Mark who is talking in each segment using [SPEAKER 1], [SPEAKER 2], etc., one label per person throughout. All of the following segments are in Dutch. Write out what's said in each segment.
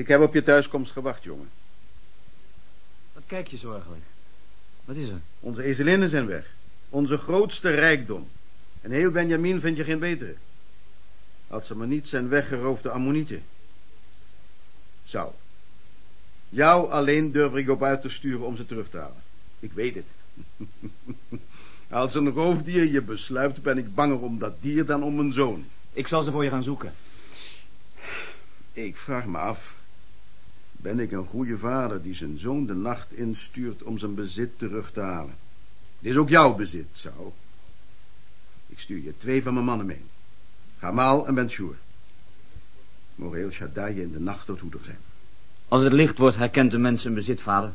[SPEAKER 1] Ik heb op je thuiskomst gewacht, jongen.
[SPEAKER 2] Wat kijk je zorgelijk? Wat is er?
[SPEAKER 1] Onze ezelinnen zijn weg. Onze grootste rijkdom. En heel Benjamin vind je geen betere. Had ze maar niet zijn weggeroofde ammonieten. Zou. Jou alleen durf ik op uit te sturen om ze terug te halen. Ik weet het. Als een roofdier je besluit, ben ik banger om dat dier dan om mijn zoon.
[SPEAKER 2] Ik zal ze voor je gaan zoeken.
[SPEAKER 1] Ik vraag me af. Ben ik een goede vader die zijn zoon de nacht instuurt om zijn bezit terug te halen? Dit is ook jouw bezit, Sao. Ik stuur je twee van mijn mannen mee. Gamal en Ben-Shur. Mogen heel Shaddai je in de nacht tot hoeder zijn.
[SPEAKER 2] Als het licht wordt, herkent de mens zijn bezit, vader.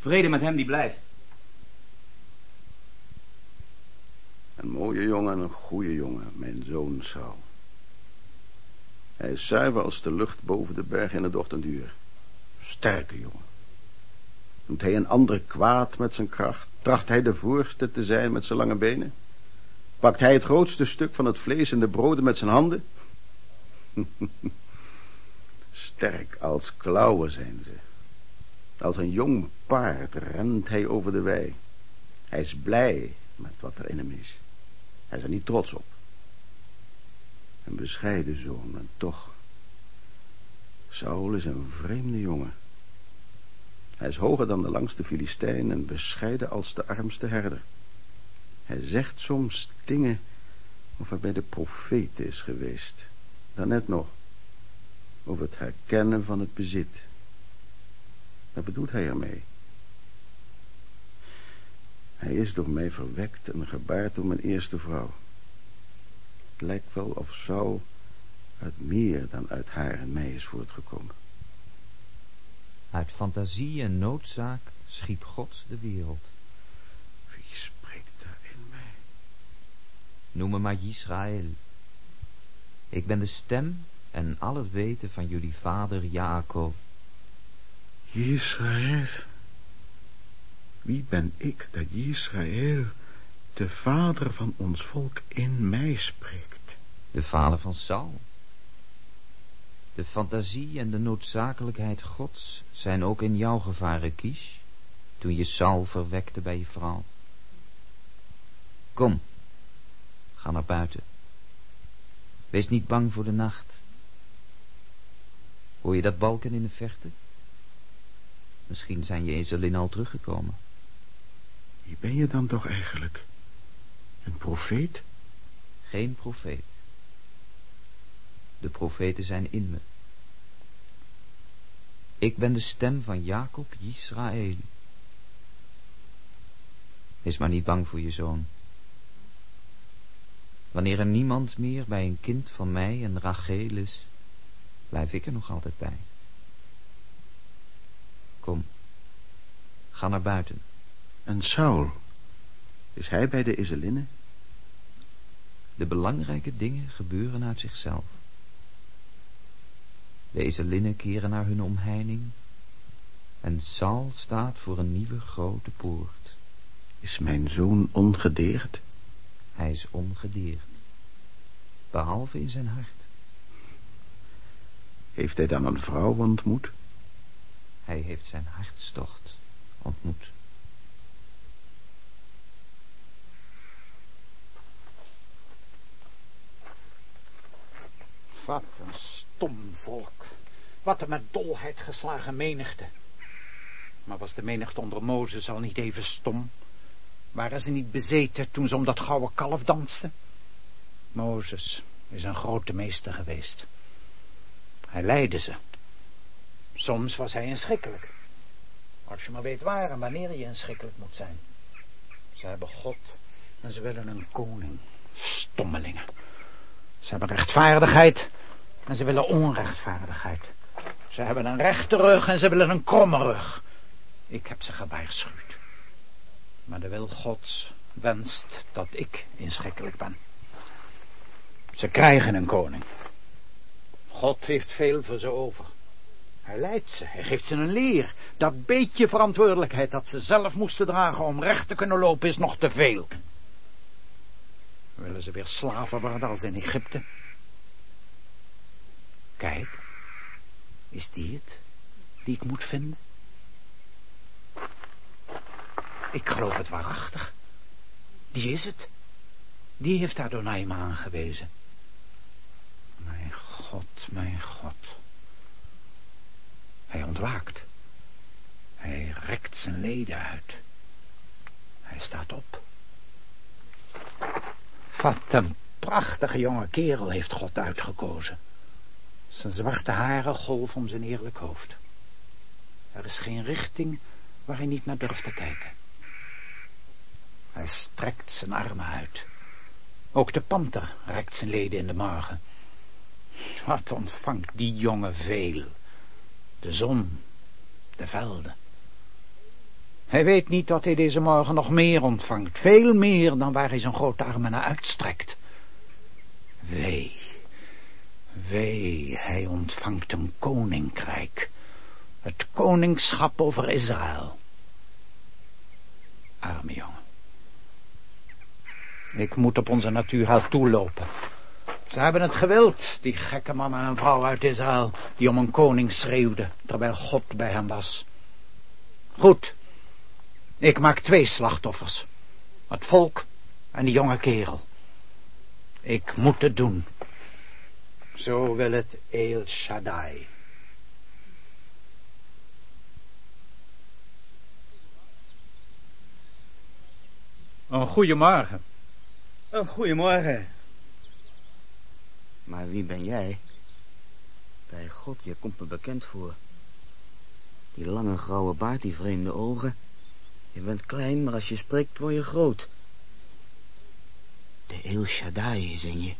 [SPEAKER 2] Vrede met hem die blijft.
[SPEAKER 1] Een mooie jongen en een goede jongen, mijn zoon Saul. Hij is zuiver als de lucht boven de berg in het ochtenduur. Sterke jongen. Doet hij een ander kwaad met zijn kracht? Tracht hij de voorste te zijn met zijn lange benen? Pakt hij het grootste stuk van het vlees en de broden met zijn handen? Sterk als klauwen zijn ze. Als een jong paard rent hij over de wei. Hij is blij met wat er in hem is. Hij is er niet trots op. Een bescheiden zoon, en toch. Saul is een vreemde jongen. Hij is hoger dan de langste Filistijn en bescheiden als de armste herder. Hij zegt soms dingen of hij bij de profeten is geweest. Daarnet nog. Over het herkennen van het bezit. Wat bedoelt hij ermee? Hij is door mij verwekt en gebaard door mijn eerste vrouw. Het lijkt wel of zo uit meer dan uit haar en mij is voortgekomen.
[SPEAKER 3] Uit fantasie en noodzaak schiep God de wereld.
[SPEAKER 1] Wie spreekt daar in mij?
[SPEAKER 3] Noem me maar Israël. Ik ben de stem en al het weten van jullie vader Jacob.
[SPEAKER 1] Israël. Wie ben ik dat Israël, de vader van ons volk, in mij spreekt?
[SPEAKER 3] De vader van Saul. De fantasie en de noodzakelijkheid gods zijn ook in jou gevaren, Kish, toen je Saul verwekte bij je vrouw. Kom, ga naar buiten. Wees niet bang voor de nacht. Hoor je dat balken in de verte? Misschien zijn je ezelin al teruggekomen.
[SPEAKER 1] Wie ben je dan toch eigenlijk? Een profeet?
[SPEAKER 3] Geen profeet. De profeten zijn in me. Ik ben de stem van Jacob Israël. Wees maar niet bang voor je zoon. Wanneer er niemand meer bij een kind van mij en Rachel is, blijf ik er nog altijd bij. Kom, ga naar buiten.
[SPEAKER 1] En Saul, is hij bij de Iselinnen?
[SPEAKER 3] De belangrijke dingen gebeuren uit zichzelf. De ezelinnen keren naar hun omheining en Saul staat voor een nieuwe grote poort.
[SPEAKER 1] Is mijn zoon ongedeerd?
[SPEAKER 3] Hij is ongedeerd, behalve in zijn hart.
[SPEAKER 1] Heeft hij dan een vrouw ontmoet?
[SPEAKER 3] Hij heeft zijn hartstocht ontmoet.
[SPEAKER 4] Wat een stom volk. Wat een met dolheid geslagen menigte. Maar was de menigte onder Mozes al niet even stom? Waren ze niet bezeten toen ze om dat gouden kalf dansten? Mozes is een grote meester geweest. Hij leidde ze. Soms was hij inschikkelijk. Als je maar weet waar en wanneer je inschikkelijk moet zijn. Ze hebben God en ze willen een koning. Stommelingen. Ze hebben rechtvaardigheid en ze willen onrechtvaardigheid. Ze hebben een rechte rug en ze willen een kromme rug. Ik heb ze gewaarschuwd. Maar de wil Gods wenst dat ik inschikkelijk ben. Ze krijgen een koning. God heeft veel voor ze over. Hij leidt ze, hij geeft ze een leer. Dat beetje verantwoordelijkheid dat ze zelf moesten dragen om recht te kunnen lopen is nog te veel. Willen ze weer slaven worden als in Egypte? Kijk, Is die het, die ik moet vinden? Ik geloof het waarachtig. Die is het. Die heeft Adonai me aangewezen. Mijn God, mijn God. Hij ontwaakt. Hij rekt zijn leden uit. Hij staat op. Wat een prachtige jonge kerel heeft God uitgekozen. Zijn zwarte haren golven om zijn eerlijk hoofd. Er is geen richting waar hij niet naar durft te kijken. Hij strekt zijn armen uit. Ook de panter rekt zijn leden in de morgen. Wat ontvangt die jongen veel. De zon, de velden. Hij weet niet dat hij deze morgen nog meer ontvangt. Veel meer dan waar hij zijn grote armen naar uitstrekt. Wee, wee, hij ontvangt een koninkrijk. Het koningschap over Israël. Arme jongen. Ik moet op onze natuurheld toelopen. Ze hebben het gewild, die gekke mannen en vrouwen uit Israël, die om een koning schreeuwden, terwijl God bij hem was. Goed, ik maak twee slachtoffers. Het volk en die jonge kerel. Ik moet het doen. Zo wil het El Shaddai. Een goeiemorgen.
[SPEAKER 2] Een goeiemorgen. Maar wie ben jij? Bij God, je komt me bekend voor. Die lange grauwe baard, die vreemde ogen. Je bent klein, maar als je spreekt word je groot. De El Shaddai is in je.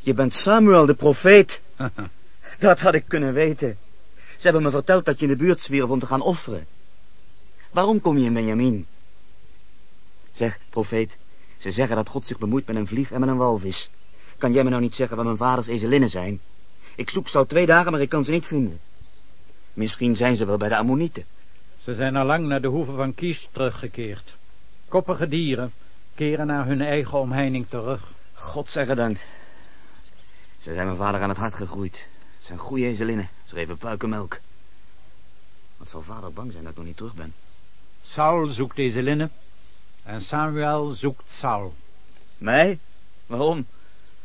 [SPEAKER 2] Je bent Samuel, de profeet. dat had ik kunnen weten. Ze hebben me verteld dat je in de buurt zwierf om te gaan offeren. Waarom kom je in Benjamin? Zeg, profeet, ze zeggen dat God zich bemoeit met een vlieg en met een walvis. Kan jij me nou niet zeggen waar mijn vaders ezelinnen zijn? Ik zoek ze al twee dagen, maar ik kan ze niet vinden. Misschien zijn ze wel bij de Ammonieten.
[SPEAKER 4] Ze zijn al lang naar de hoeve van Kies teruggekeerd. Koppige dieren keren naar hun eigen omheining terug.
[SPEAKER 2] God zij gedankt. Ze zijn mijn vader aan het hart gegroeid. Het zijn goede ezelinnen. Ze geven puikenmelk. Wat zal vader bang zijn dat ik nog niet terug ben?
[SPEAKER 4] Saul zoekt ezelinnen en Samuel zoekt Saul.
[SPEAKER 2] Mij? Waarom?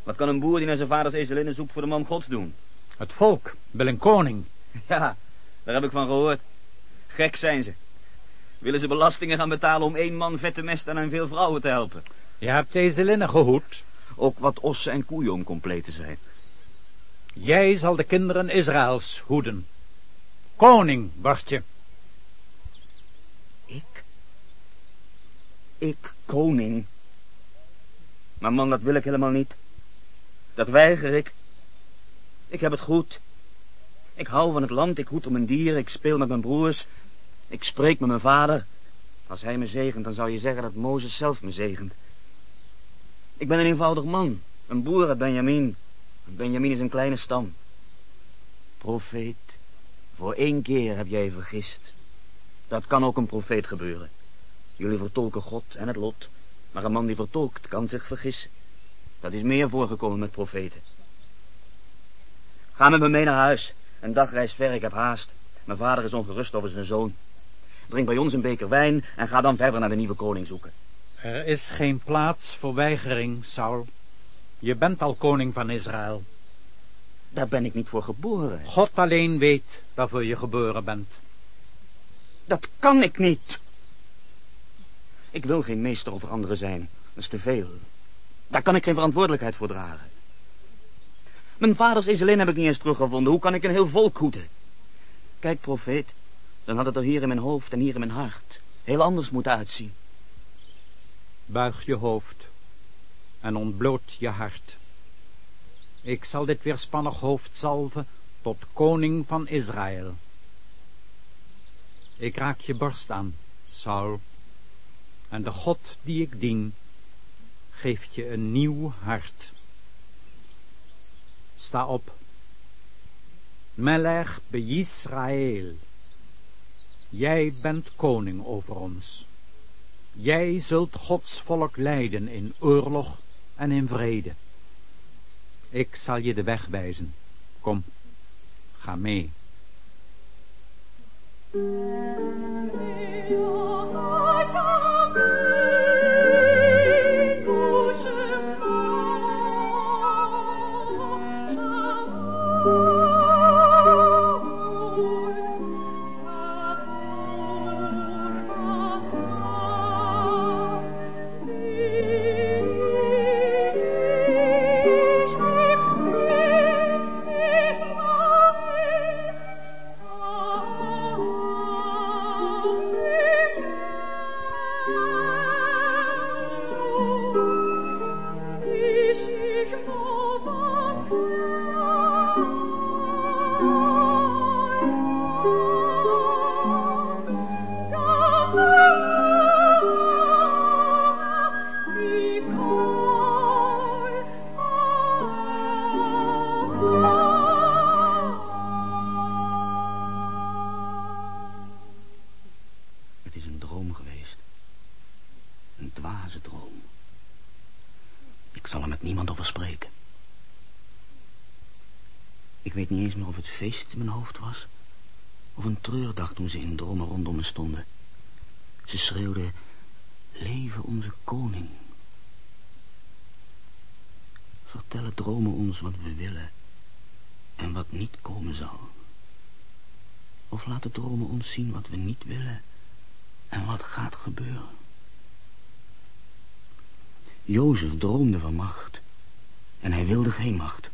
[SPEAKER 2] Wat kan een boer die naar zijn vaders ezelinnen zoekt voor de man gods doen?
[SPEAKER 4] Het volk wil een koning.
[SPEAKER 2] Ja, daar heb ik van gehoord. Gek zijn ze. Willen ze belastingen gaan betalen om één man vette mest en veel vrouwen te helpen?
[SPEAKER 4] Je hebt ezelinnen gehoed.
[SPEAKER 2] Ook wat ossen en koeien om compleet te zijn.
[SPEAKER 4] Jij zal de kinderen Israëls hoeden. Koning word je.
[SPEAKER 2] Ik? Ik koning? Maar man, dat wil ik helemaal niet. Dat weiger ik. Ik heb het goed. Ik hou van het land, ik hoed om mijn dieren, ik speel met mijn broers. Ik spreek met mijn vader. Als hij me zegent, dan zou je zeggen dat Mozes zelf me zegent. Ik ben een eenvoudig man, een boer uit Benjamin. Benjamin is een kleine stam. Profeet, voor één keer heb jij je vergist. Dat kan ook een profeet gebeuren. Jullie vertolken God en het lot, maar een man die vertolkt kan zich vergissen. Dat is meer voorgekomen met profeten. Ga met me mee naar huis. Een dagreis ver, ik heb haast. Mijn vader is ongerust over zijn zoon. Drink bij ons een beker wijn en ga dan verder naar de nieuwe koning zoeken.
[SPEAKER 4] Er is geen plaats voor weigering, Saul. Je bent al koning van Israël.
[SPEAKER 2] Daar ben ik niet voor geboren.
[SPEAKER 4] God alleen weet waarvoor je geboren bent.
[SPEAKER 2] Dat kan ik niet. Ik wil geen meester over anderen zijn. Dat is te veel. Daar kan ik geen verantwoordelijkheid voor dragen. Mijn vaders ezelin heb ik niet eens teruggevonden. Hoe kan ik een heel volk groeten? Kijk, profeet, dan had het er hier in mijn hoofd en hier in mijn hart heel anders moeten uitzien.
[SPEAKER 4] Buig je hoofd en ontbloot je hart. Ik zal dit weerspannig hoofd zalven tot koning van Israël. Ik raak je borst aan, Saul, en de God die ik dien, geeft je een nieuw hart. Sta op. Melech be Israël. Jij bent koning over ons. Jij zult Gods volk leiden in oorlog en in vrede. Ik zal je de weg wijzen, Kom, ga mee.
[SPEAKER 2] Geweest. Een dwaze droom. Ik zal er met niemand over spreken. Ik weet niet eens meer of het feest in mijn hoofd was... of een treurdag toen ze in dromen rondom me stonden. Ze schreeuwden... Leven onze koning. Vertellen dromen ons wat we willen... en wat niet komen zal. Of laten dromen ons zien wat we niet willen... en wat gaat gebeuren. Jozef droomde van macht. En hij wilde geen macht.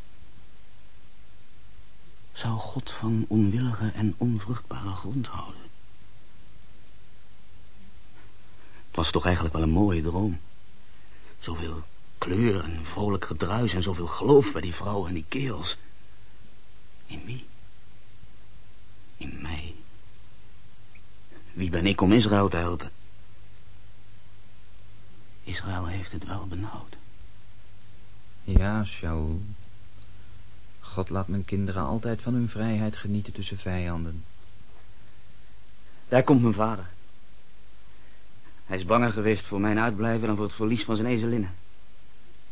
[SPEAKER 2] Zou God van onwillige en onvruchtbare grond houden? Het was toch eigenlijk wel een mooie droom. Zoveel kleur en vrolijk gedruis en zoveel geloof bij die vrouwen en die kerels. In wie? In mij. Wie ben ik om Israël te helpen? Israël heeft het wel benauwd.
[SPEAKER 3] Ja, Shaul. God laat mijn kinderen altijd van hun vrijheid genieten tussen vijanden.
[SPEAKER 2] Daar komt mijn vader. Hij is banger geweest voor mijn uitblijven dan voor het verlies van zijn ezelinnen.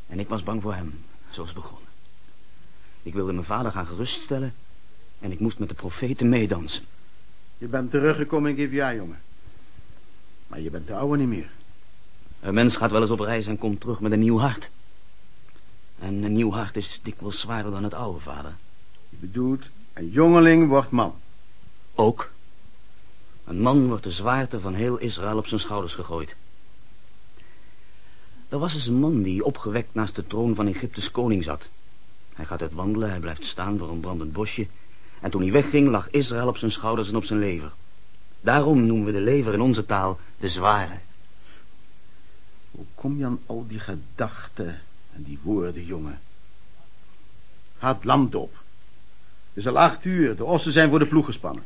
[SPEAKER 2] En ik was bang voor hem, zoals begonnen. Ik wilde mijn vader gaan geruststellen en ik moest met de profeten meedansen.
[SPEAKER 1] Je bent teruggekomen in Gibeah, jongen. Maar je bent de oude niet meer.
[SPEAKER 2] Een mens gaat wel eens op reis en komt terug met een nieuw hart. En een nieuw hart is dikwijls zwaarder dan het oude, vader.
[SPEAKER 1] Je bedoelt, een jongeling wordt man.
[SPEAKER 2] Ook. Een man wordt de zwaarte van heel Israël op zijn schouders gegooid. Er was eens een man die opgewekt naast de troon van Egyptes koning zat. Hij gaat uit wandelen, hij blijft staan voor een brandend bosje. En toen hij wegging, lag Israël op zijn schouders en op zijn lever. Daarom noemen we de lever in onze taal de zware.
[SPEAKER 1] Hoe kom je aan al die gedachten en die woorden, jongen? Ga het land op. Het is al acht uur, de ossen zijn voor de ploeg gespannen.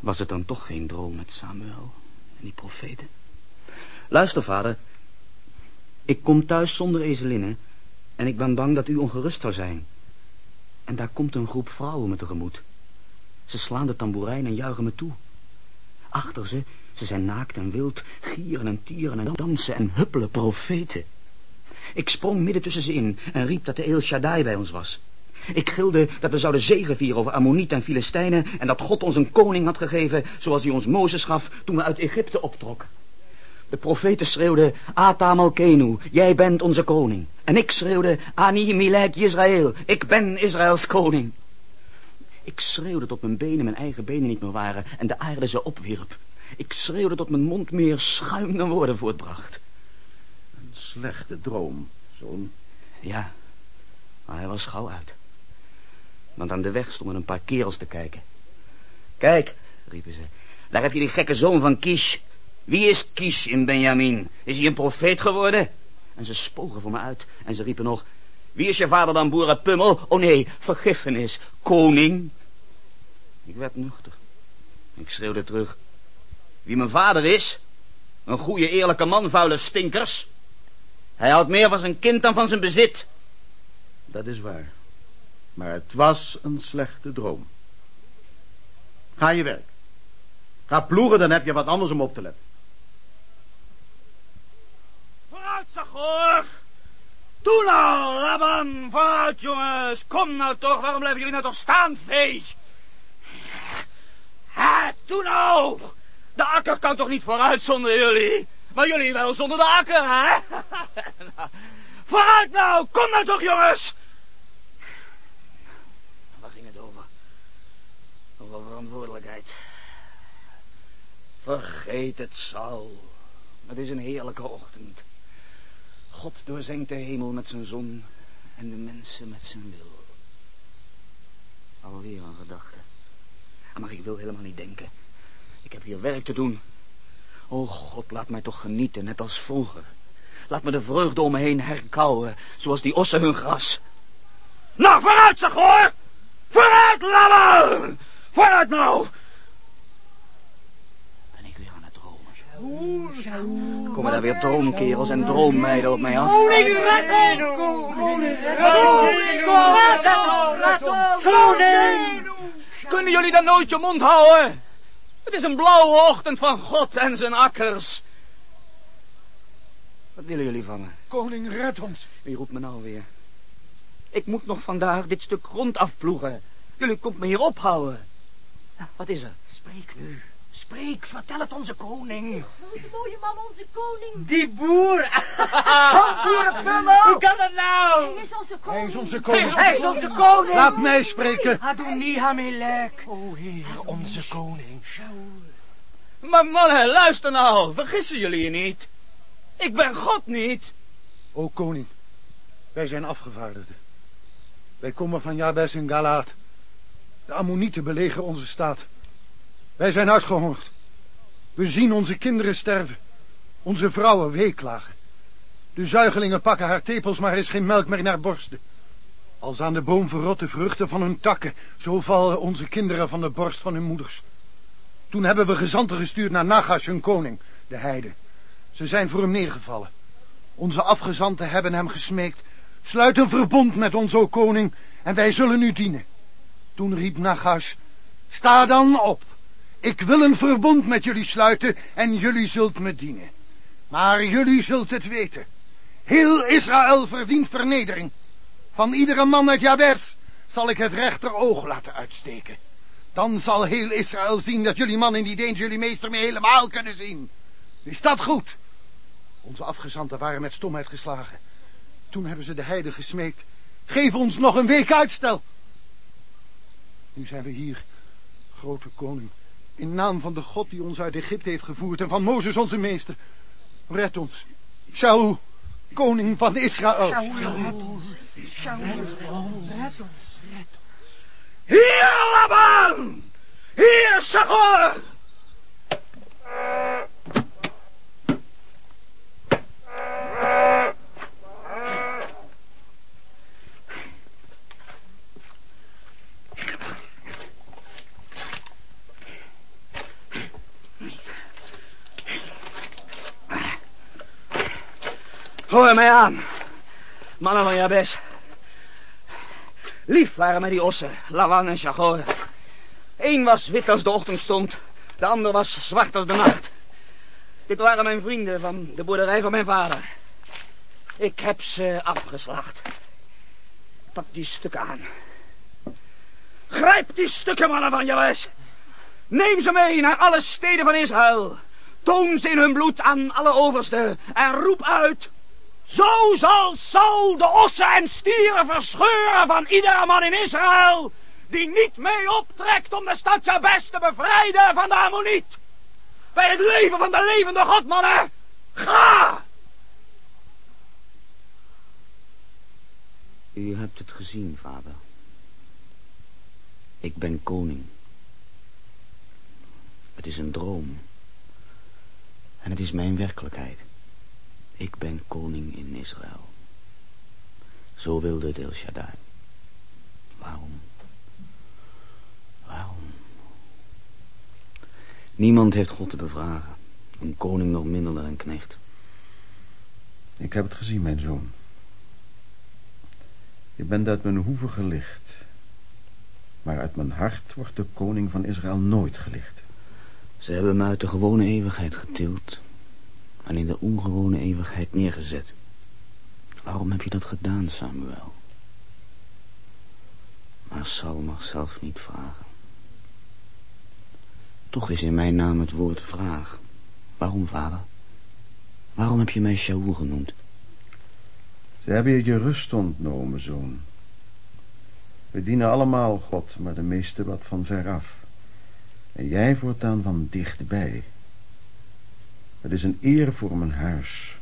[SPEAKER 2] Was het dan toch geen droom met Samuel en die profeten? Luister, vader. Ik kom thuis zonder ezelinnen en ik ben bang dat u ongerust zou zijn. En daar komt een groep vrouwen me tegemoet. Ze slaan de tamboerijn en juichen me toe. Achter ze, ze zijn naakt en wild, gieren en tieren en dansen en huppelen profeten. Ik sprong midden tussen ze in en riep dat de El Shaddai bij ons was. Ik gilde dat we zouden zegevieren over Ammonieten en Filistijnen... en dat God ons een koning had gegeven... zoals hij ons Mozes gaf toen we uit Egypte optrokken. De profeten schreeuwden... Atam al-Kenu, jij bent onze koning. En ik schreeuwde... Ani Milek Israël, ik ben Israëls koning. Ik schreeuwde tot mijn benen mijn eigen benen niet meer waren... en de aarde ze opwierp. Ik schreeuwde tot mijn mond meer schuim dan woorden voortbracht.
[SPEAKER 1] Een slechte droom, zoon.
[SPEAKER 2] Ja, maar hij was gauw uit. Want aan de weg stonden een paar kerels te kijken. Kijk, riepen ze, daar heb je die gekke zoon van Kish. Wie is Kish in Benjamin? Is hij een profeet geworden? En ze spogen voor me uit en ze riepen nog... Wie is je vader dan, boerenpummel? Oh nee, vergiffenis, koning. Ik werd nuchter. Ik schreeuwde terug. Wie mijn vader is? Een goede eerlijke man, vuile stinkers. Hij houdt meer van zijn kind dan van zijn bezit.
[SPEAKER 1] Dat is waar. Maar het was een slechte droom. Ga je werk. Ga ploegen, dan heb je wat anders om op te letten.
[SPEAKER 5] Vooruit, Zagor! Doe
[SPEAKER 2] nou, Laban, vooruit jongens. Kom nou toch, waarom blijven jullie nou toch staan, vee? Ha, doe nou. De akker kan toch niet vooruit zonder jullie? Maar jullie wel zonder de akker, hè? vooruit nou, kom nou toch jongens. Waar ging het over? Over verantwoordelijkheid. Vergeet het, Saul. Het is een heerlijke ochtend. God doorzenkt de hemel met zijn zon en de mensen met zijn wil. Alweer een gedachte. Maar ik wil helemaal niet denken. Ik heb hier werk te doen. O God, laat mij toch genieten, net als vroeger. Laat me de vreugde om me heen herkauwen, zoals die ossen hun gras. Nou, vooruit zeg hoor! Vooruit, lammer! Vooruit nou! Ben ik weer aan het dromen? Komen daar weer droomkerels en droommeiden op mij af?
[SPEAKER 5] Koning, red hem! Koning, red hem! Koning!
[SPEAKER 2] Kunnen jullie dan nooit je mond houden? Het is een blauwe ochtend van God en zijn akkers. Wat willen jullie van me?
[SPEAKER 6] Koning, red ons.
[SPEAKER 2] Wie roept me nou weer? Ik moet nog vandaag dit stuk grond afploegen. Jullie komt me hier ophouden. Wat is er?
[SPEAKER 5] Spreek nu. Spreek, vertel het onze koning.
[SPEAKER 7] Grote mooie man, onze koning.
[SPEAKER 5] Die boer. Boerenpummel. Hoe kan dat nou?
[SPEAKER 7] Hij is onze
[SPEAKER 6] Hij
[SPEAKER 7] koning.
[SPEAKER 6] is onze koning.
[SPEAKER 5] Hij is onze koning.
[SPEAKER 6] Laat mij spreken.
[SPEAKER 5] Adoni Hamelek. O Heer, onze koning.
[SPEAKER 2] Maar mannen, luister nou. Vergissen jullie je niet. Ik ben God niet.
[SPEAKER 6] O koning, wij zijn afgevaardigden. Wij komen van Jabes en Galaad. De Ammonieten belegeren onze staat. Wij zijn uitgehongerd. We zien onze kinderen sterven. Onze vrouwen weeklagen. De zuigelingen pakken haar tepels, maar er is geen melk meer in haar borsten. Als aan de boom verrotte vruchten van hun takken, zo vallen onze kinderen van de borst van hun moeders. Toen hebben we gezanten gestuurd naar Nagash, hun koning, de heide. Ze zijn voor hem neergevallen. Onze afgezanten hebben hem gesmeekt. Sluit een verbond met ons, o koning, en wij zullen u dienen. Toen riep Nagash, sta dan op. Ik wil een verbond met jullie sluiten en jullie zult me dienen. Maar jullie zult het weten. Heel Israël verdient vernedering. Van iedere man uit Jabes zal ik het rechteroog laten uitsteken. Dan zal heel Israël zien dat jullie man in die deens jullie meester mee helemaal kunnen zien. Is dat goed? Onze afgezanten waren met stomheid geslagen. Toen hebben ze de heide gesmeekt. Geef ons nog een week uitstel. Nu zijn we hier, grote koning. In naam van de God die ons uit Egypte heeft gevoerd en van Mozes onze meester. Red ons. Shaul, koning van Israël.
[SPEAKER 2] Hier, Laban! Hier, Sagor! Hoor mij aan, mannen van Jabes. Lief waren mij die ossen, Lawan en Chagor. Eén was wit als de ochtend stond, de ander was zwart als de nacht. Dit waren mijn vrienden van de boerderij van mijn vader. Ik heb ze afgeslacht. Pak die stukken aan. Grijp die stukken, mannen van Jabes. Neem ze mee naar alle steden van Israël. Toon ze in hun bloed aan alle oversten en roep uit... Zo zal Saul de ossen en stieren verscheuren van iedere man in Israël... die niet mee optrekt om de stad Jabes te bevrijden van de Ammoniet. Bij het leven van de levende God, mannen. Ga! U hebt het gezien, vader. Ik ben koning. Het is een droom. En het is mijn werkelijkheid. Ik ben koning in Israël. Zo wilde het El Shaddai. Waarom? Waarom? Niemand heeft God te bevragen. Een koning nog minder dan een knecht.
[SPEAKER 1] Ik heb het gezien, mijn zoon. Je bent uit mijn hoeve gelicht. Maar uit mijn hart wordt de koning van Israël nooit gelicht.
[SPEAKER 2] Ze hebben me uit de gewone eeuwigheid getild en in de ongewone eeuwigheid neergezet. Waarom heb je dat gedaan, Samuel? Maar Sal mag zelf niet vragen. Toch is in mijn naam het woord vraag. Waarom, vader? Waarom heb je mij Shaul genoemd?
[SPEAKER 1] Ze hebben je je rust ontnomen, zoon. We dienen allemaal God, maar de meeste wat van veraf. En jij voortaan van dichtbij. Het is een eer voor mijn huis,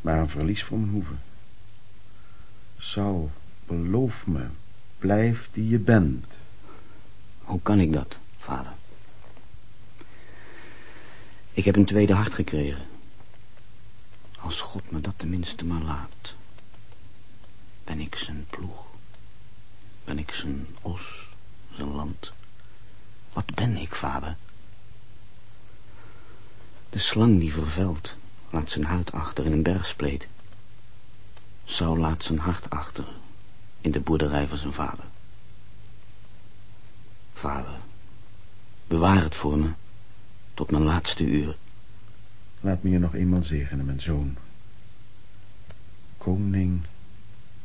[SPEAKER 1] maar een verlies voor mijn hoeve. Saul, beloof me, blijf die je bent.
[SPEAKER 2] Hoe kan ik dat, vader? Ik heb een tweede hart gekregen. Als God me dat tenminste maar laat. Ben ik zijn ploeg? Ben ik zijn os, zijn land? Wat ben ik, vader? De slang die vervelt, laat zijn huid achter in een bergspleet. Saul laat zijn hart achter in de boerderij van zijn vader. Vader, bewaar het voor me tot mijn laatste uur.
[SPEAKER 1] Laat me je nog eenmaal zegenen, mijn zoon. Koning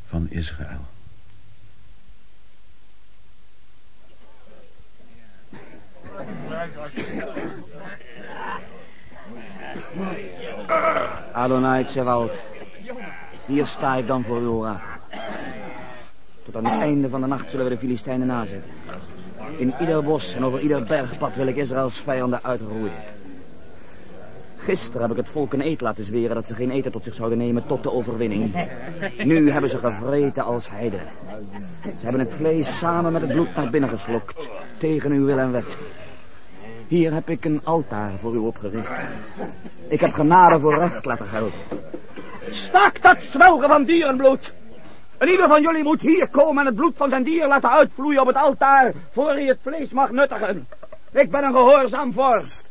[SPEAKER 1] van Israël.
[SPEAKER 2] Adonai Tsevaot, hier sta ik dan voor uw raad. Tot aan het einde van de nacht zullen we de Filistijnen nazetten. In ieder bos en over ieder bergpad wil ik Israëls vijanden uitroeien. Gisteren heb ik het volk een eed laten zweren dat ze geen eten tot zich zouden nemen tot de overwinning. Nu hebben ze gevreten als heidenen. Ze hebben het vlees samen met het bloed naar binnen geslokt, tegen uw wil en wet. Hier heb ik een altaar voor u opgericht. Ik heb genade voor recht laten gelden. Staak dat zwelgen van dierenbloed. En ieder van jullie moet hier komen en het bloed van zijn dier laten uitvloeien op het altaar, voor hij het vlees mag nuttigen. Ik ben een gehoorzaam vorst.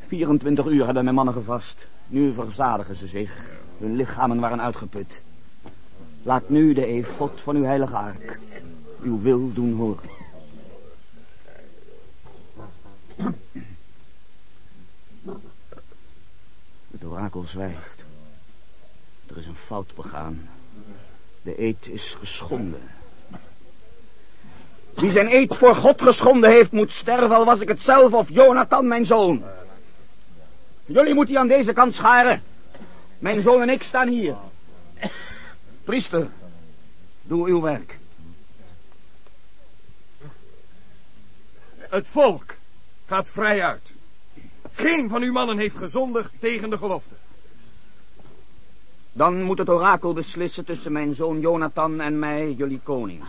[SPEAKER 2] 24 uur hebben mijn mannen gevast. Nu verzadigen ze zich. Hun lichamen waren uitgeput. Laat nu de efot van uw heilige ark uw wil doen horen. Zwijgt. Er is een fout begaan. De eed is geschonden. Wie zijn eed voor God geschonden heeft, moet sterven, al was ik het zelf of Jonathan, mijn zoon. Jullie moeten hier aan deze kant scharen. Mijn zoon en ik staan hier. Priester, doe uw werk.
[SPEAKER 8] Het volk gaat vrij uit. Geen van uw mannen heeft gezondigd tegen de belofte.
[SPEAKER 2] Dan moet het orakel beslissen tussen mijn zoon Jonathan en mij, jullie koning.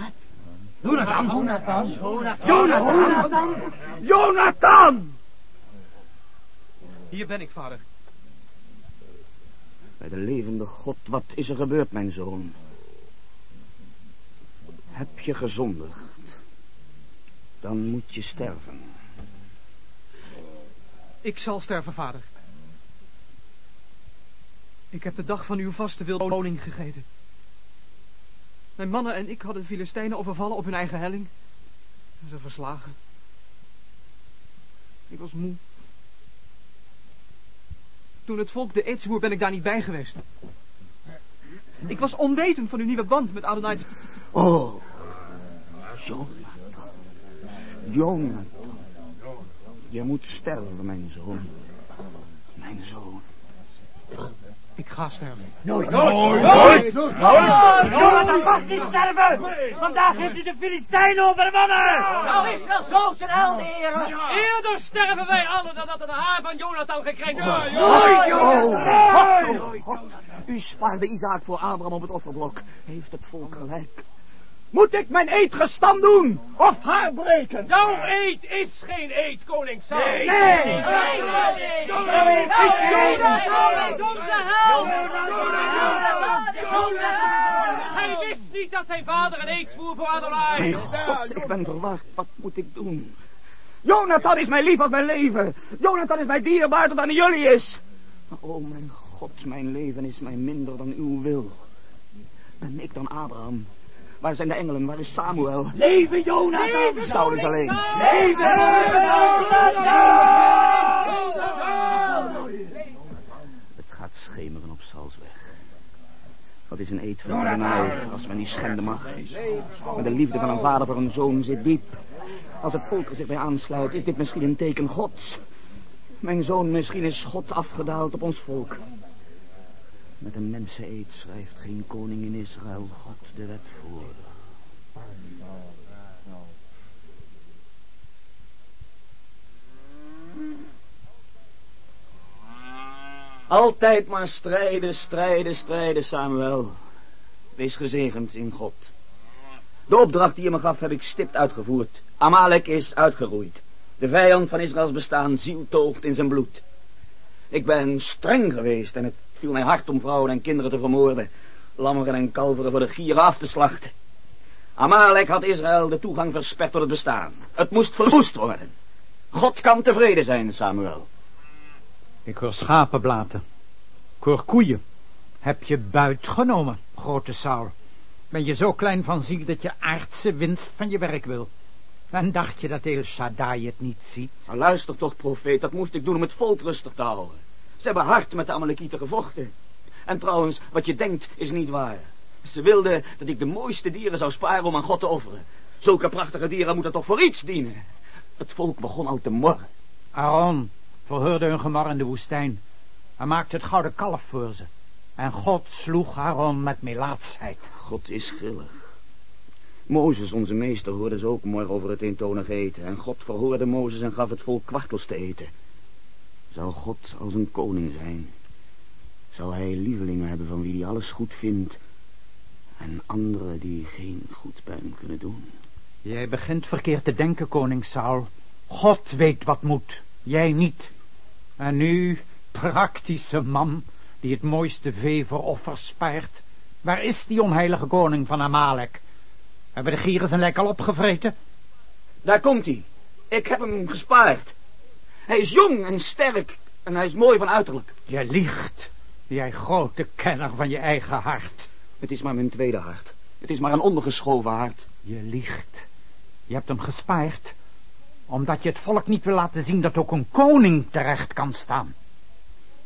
[SPEAKER 5] Jonathan, Jonathan,
[SPEAKER 2] Jonathan! Jonathan! Jonathan!
[SPEAKER 8] Hier ben ik, vader.
[SPEAKER 2] Bij de levende God, wat is er gebeurd, mijn zoon? Heb je gezondigd? Dan moet je sterven.
[SPEAKER 8] Ik zal sterven, vader. Ik heb de dag van uw vaste wil koning gegeten. Mijn mannen en ik hadden de Filistijnen overvallen op hun eigen helling. En ze verslagen. Ik was moe. Toen het volk de eed ben ik daar niet bij geweest. Ik was onwetend van uw nieuwe band met Adonai.
[SPEAKER 2] Oh, Jonathan. Jonathan. Je moet sterven, mijn zoon. Mijn zoon.
[SPEAKER 8] Ik ga sterven.
[SPEAKER 5] Nooit. Nooit. Nooit. Jonathan mag niet sterven. Vandaag heeft hij de Filistijnen overwonnen.
[SPEAKER 7] Nou is wel zo zijn helden, heren.
[SPEAKER 8] Eerder sterven wij allen dan dat het haar van Jonathan gekrenkt wordt.
[SPEAKER 2] Nooit. Oh, God, oh God. U spaarde Isaac voor Abraham op het offerblok. Heeft het volk gelijk? Moet ik mijn eed gestand doen? Of haar breken?
[SPEAKER 8] Jouw eed is geen eed, koning Saul.
[SPEAKER 2] Nee.
[SPEAKER 7] Nee, koning.
[SPEAKER 8] Koning. Hij wist niet dat zijn vader een eed zwoer voor Adonai.
[SPEAKER 2] Mijn God, ik ben verward. Wat moet ik doen? Jonathan is mij lief als mijn leven. Jonathan is mij dierbaarder dan jullie is. Oh, mijn God, mijn leven is mij minder dan uw wil. Ben ik dan Abraham? Waar zijn de engelen? Waar is Samuel?
[SPEAKER 5] Leven Jonathan.
[SPEAKER 2] Saul is alleen.
[SPEAKER 5] Leven
[SPEAKER 2] Het gaat schemeren op Sauls weg. Dat is een eed van Adonai, als men die schenden mag. Maar de liefde van een vader voor een zoon zit diep. Als het volk er zich bij aansluit, is dit misschien een teken gods. Mijn zoon, misschien is God afgedaald op ons volk. Met een menseneed schrijft geen koning in Israël God de wet voor. Altijd maar strijden, strijden, strijden, Samuel. Wees gezegend in God. De opdracht die je me gaf heb ik stipt uitgevoerd. Amalek is uitgeroeid. De vijand van Israëls bestaan zieltoogt in zijn bloed. Ik ben streng geweest en het viel mij hard om vrouwen en kinderen te vermoorden. Lammeren en kalveren voor de gieren af te slachten. Amalek had Israël de toegang versperd tot het bestaan. Het moest verwoest worden. God kan tevreden zijn, Samuel.
[SPEAKER 4] Ik hoor schapen blaten. Ik hoor koeien. Heb je buit genomen, grote Saul? Ben je zo klein van ziel dat je aardse winst van je werk wil? En dacht je dat El Shaddai het niet ziet?
[SPEAKER 2] Maar luister toch, profeet, dat moest ik doen om het volk rustig te houden. Ze hebben hard met de Amalekieten gevochten. En trouwens, wat je denkt is niet waar. Ze wilden dat ik de mooiste dieren zou sparen om aan God te offeren. Zulke prachtige dieren moeten toch voor iets dienen? Het volk begon al te morren.
[SPEAKER 4] Aaron verhoorde hun gemor in de woestijn. Hij maakte het gouden kalf voor ze. En God sloeg Aaron met melaatsheid.
[SPEAKER 2] God is grillig. Mozes, onze meester, hoorde ze ook morgen over het eentonige eten. En God verhoorde Mozes en gaf het volk kwartels te eten. Zou God als een koning zijn? Zou hij lievelingen hebben van wie hij alles goed vindt... en anderen die geen goed bij hem kunnen doen?
[SPEAKER 4] Jij begint verkeerd te denken, koning Saul. God weet wat moet, jij niet. En nu, praktische man, die het mooiste vee voor offers spaart. Waar is die onheilige koning van Amalek? Hebben de gieren zijn lek al opgevreten?
[SPEAKER 2] Daar komt hij. Ik heb hem gespaard. Hij is jong en sterk en hij is mooi van uiterlijk.
[SPEAKER 4] Je liegt, jij grote kenner van je eigen hart.
[SPEAKER 2] Het is maar mijn tweede hart. Het is maar een ondergeschoven hart.
[SPEAKER 4] Je liegt. Je hebt hem gespaard, omdat je het volk niet wil laten zien dat ook een koning terecht kan staan.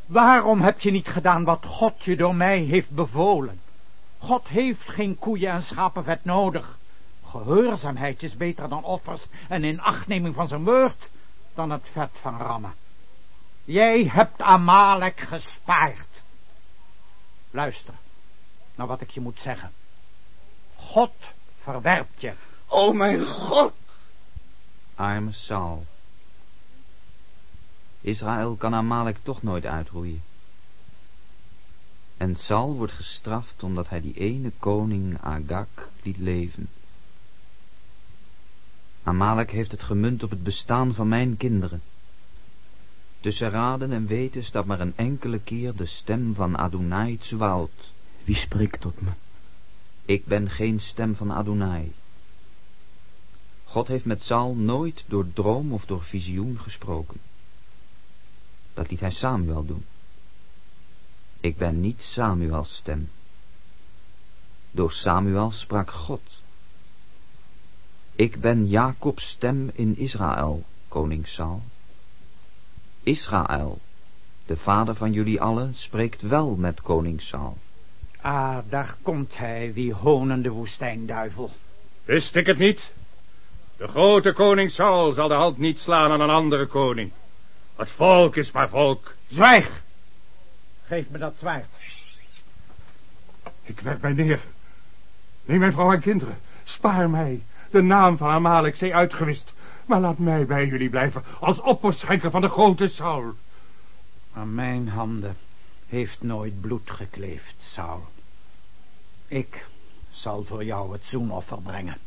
[SPEAKER 4] Waarom heb je niet gedaan wat God je door mij heeft bevolen? God heeft geen koeien en schapenvet nodig. Gehoorzaamheid is beter dan offers en in achtneming van zijn woord dan het vet van rammen. Jij hebt Amalek gespaard. Luister naar wat ik je moet zeggen. God verwerpt je.
[SPEAKER 2] O mijn God!
[SPEAKER 3] Arme Saul. Israël kan Amalek toch nooit uitroeien. En Saul wordt gestraft omdat hij die ene koning Agag liet leven. Amalek heeft het gemunt op het bestaan van mijn kinderen. Tussen raden en weten staat maar een enkele keer de stem van Adonai Tzwaot.
[SPEAKER 2] Wie spreekt tot me?
[SPEAKER 3] Ik ben geen stem van Adonai. God heeft met Saul nooit door droom of door visioen gesproken. Dat liet hij Samuel doen. Ik ben niet Samuels stem. Door Samuel sprak God. Ik ben Jacobs stem in Israël, koning Saul. Israël, de vader van jullie allen, spreekt wel met koning Saul.
[SPEAKER 4] Ah, daar komt hij, die honende woestijnduivel.
[SPEAKER 9] Wist ik het niet? De grote koning Saul zal de hand niet slaan aan een andere koning. Het volk is maar volk.
[SPEAKER 4] Zwijg! Geef me dat zwaard.
[SPEAKER 9] Ik werp mij neer. Neem mijn vrouw en kinderen. Spaar mij. De naam van Amalek zij uitgewist. Maar laat mij bij jullie blijven als opperschenker van de grote Saul.
[SPEAKER 4] Aan mijn handen heeft nooit bloed gekleefd, Saul. Ik zal voor jou het zoenoffer brengen.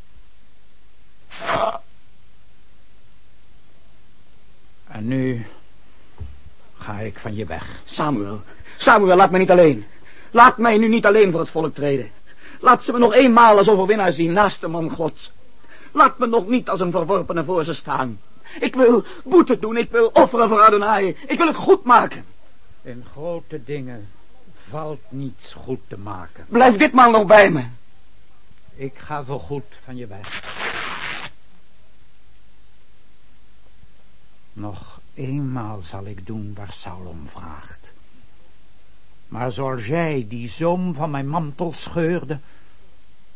[SPEAKER 4] En nu ga ik van je weg.
[SPEAKER 2] Samuel, Samuel, laat mij niet alleen. Laat mij nu niet alleen voor het volk treden. Laat ze me nog eenmaal als overwinnaar zien naast de man gods. Laat me nog niet als een verworpene voor ze staan. Ik wil boete doen, ik wil offeren voor Adonai. Ik wil het goed maken.
[SPEAKER 4] In grote dingen valt niets goed te maken.
[SPEAKER 2] Blijf ditmaal nog bij me.
[SPEAKER 4] Ik ga voorgoed van je weg. Nog eenmaal zal ik doen waar Saul om vraagt. Maar zoals jij die zoom van mijn mantel scheurde,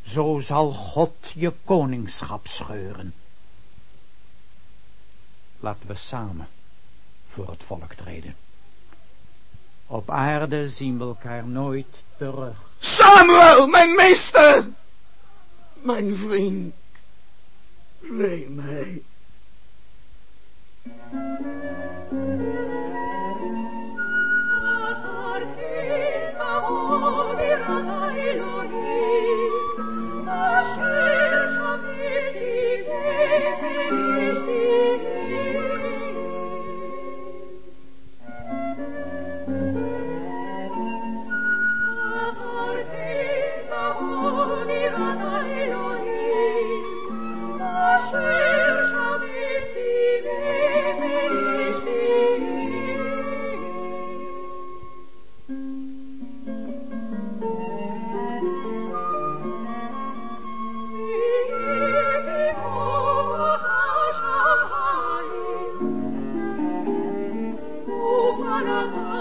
[SPEAKER 4] zo zal God je koningschap scheuren. Laten we samen voor het volk treden. Op aarde zien we elkaar nooit terug.
[SPEAKER 2] Samuel, mijn meester! Mijn vriend, wee mij.
[SPEAKER 4] Mijn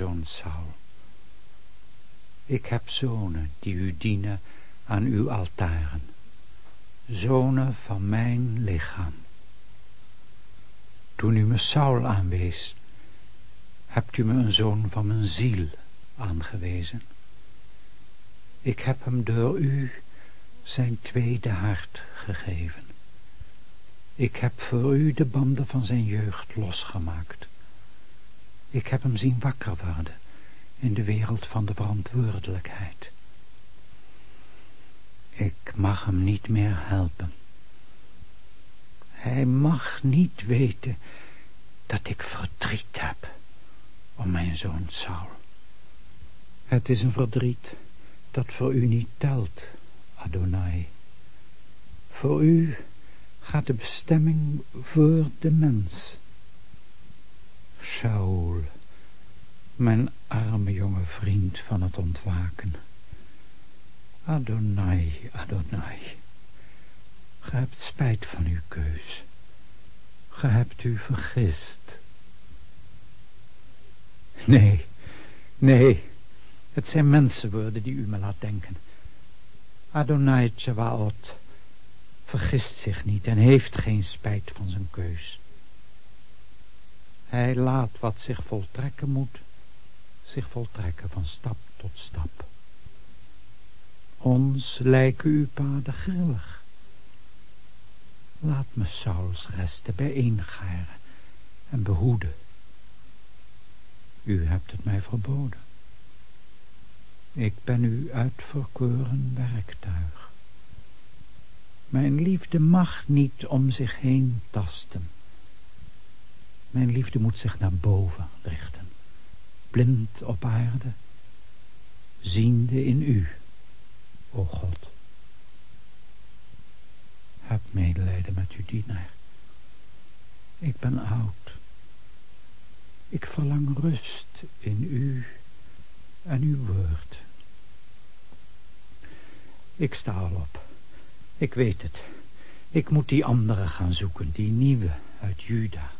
[SPEAKER 4] zoon Saul? Ik heb zonen die u dienen aan uw altaren, zonen van mijn lichaam. Toen u me Saul aanwees, hebt u me een zoon van mijn ziel aangewezen. Ik heb hem door u zijn tweede hart gegeven. Ik heb voor u de banden van zijn jeugd losgemaakt. Ik heb hem zien wakker worden in de wereld van de verantwoordelijkheid. Ik mag hem niet meer helpen. Hij mag niet weten dat ik verdriet heb om mijn zoon Saul. Het is een verdriet dat voor u niet telt, Adonai. Voor u gaat de bestemming voor de mens. Saul, mijn arme jonge vriend van het ontwaken. Adonai, Adonai, ge hebt spijt van uw keus. Ge hebt u vergist. Nee, nee, het zijn mensenwoorden die u me laat denken. Adonai Tjawaot vergist zich niet en heeft geen spijt van zijn keus. Hij laat wat zich voltrekken moet, zich voltrekken van stap tot stap. Ons lijken uw paden grillig. Laat me Sauls resten bijeengaren en behoeden. U hebt het mij verboden. Ik ben uw uitverkoren werktuig. Mijn liefde mag niet om zich heen tasten. Mijn liefde moet zich naar boven richten. Blind op aarde, ziende in u, o God. Heb medelijden met uw dienaar. Ik ben oud. Ik verlang rust in u en uw woord. Ik sta al op. Ik weet het. Ik moet die andere gaan zoeken, die nieuwe uit Juda.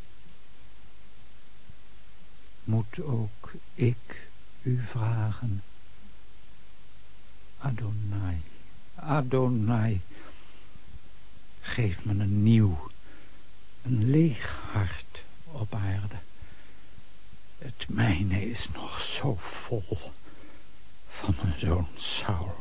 [SPEAKER 4] Moet ook ik u vragen, Adonai, Adonai, geef me een nieuw, een leeg hart op aarde. Het mijne is nog zo vol van mijn zoon Saul.